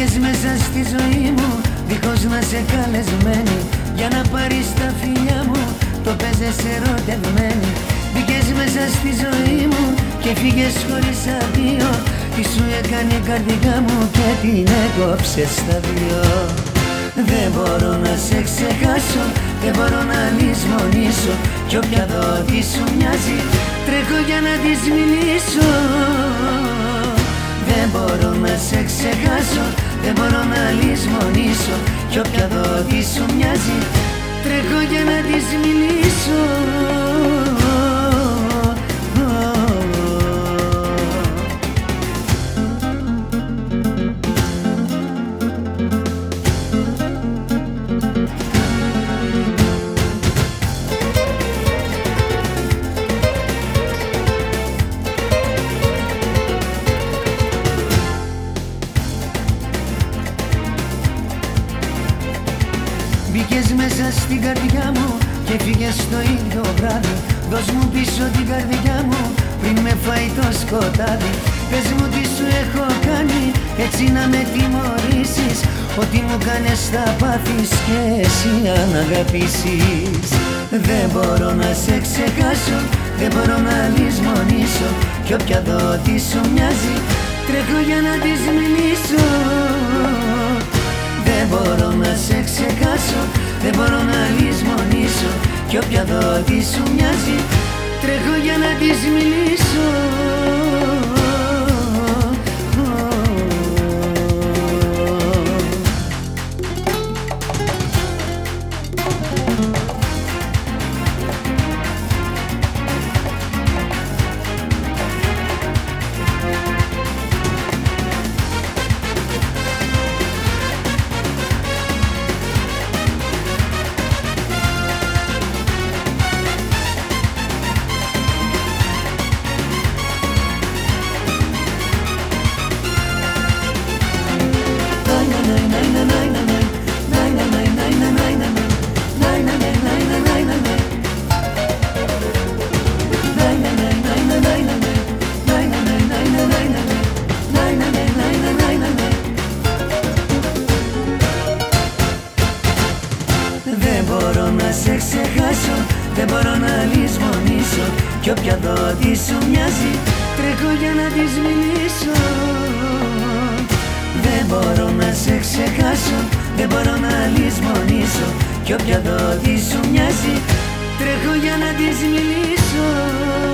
Μπήκες μέσα στη ζωή μου δίχως να σε καλεσμένη. Για να πάρεις τα φιλιά μου το παίζες ερωτευμένη. Μπήκες μέσα στη ζωή μου και φύγες χωρίς αδείο Τι σου έκανε η καρδιά μου και την έκοψε στα δυο. Δεν μπορώ να σε ξεχάσω, δεν μπορώ να λησμονήσω. Κι όποια δω τι σου μοιάζει, τρέχω για να της μιλήσω. Δεν μπορώ να σε ξεχάσω, δεν μπορώ να λησμονήσω Κι όποια δω τι σου μοιάζει, τρέχω για να της μιλήσω Μπήκες μέσα στην καρδιά μου και φύγες το ίδιο βράδυ. Δώσ' μου πίσω την καρδιά μου πριν με φάει το σκοτάδι. Πες μου τι σου έχω κάνει έτσι να με τιμωρήσεις. Ότι μου κάνες θα πάθεις και εσύ αν αγαπήσεις. Δεν μπορώ να σε ξεχάσω, δεν μπορώ να λησμονήσω. Κι όποια δω τι σου μοιάζει τρέχω για να της μιλήσω. Δεν μπορώ να σε ξεχάσω Δεν μπορώ να λησμονήσω Κι όποια δω τι σου μοιάζει Τρέχω για να της μιλήσω Δεν μπορώ να σε ξεχάσω Δεν μπορώ να λησμονήσω. Κι όποια δω τι σου μοιάζει Τρέχω για να της μιλήσω. Δεν μπορώ να σε ξεχάσω Δεν μπορώ να λησμονήσω. Κι όποια δω τι σου μοιάζει Τρέχω για να της μιλήσω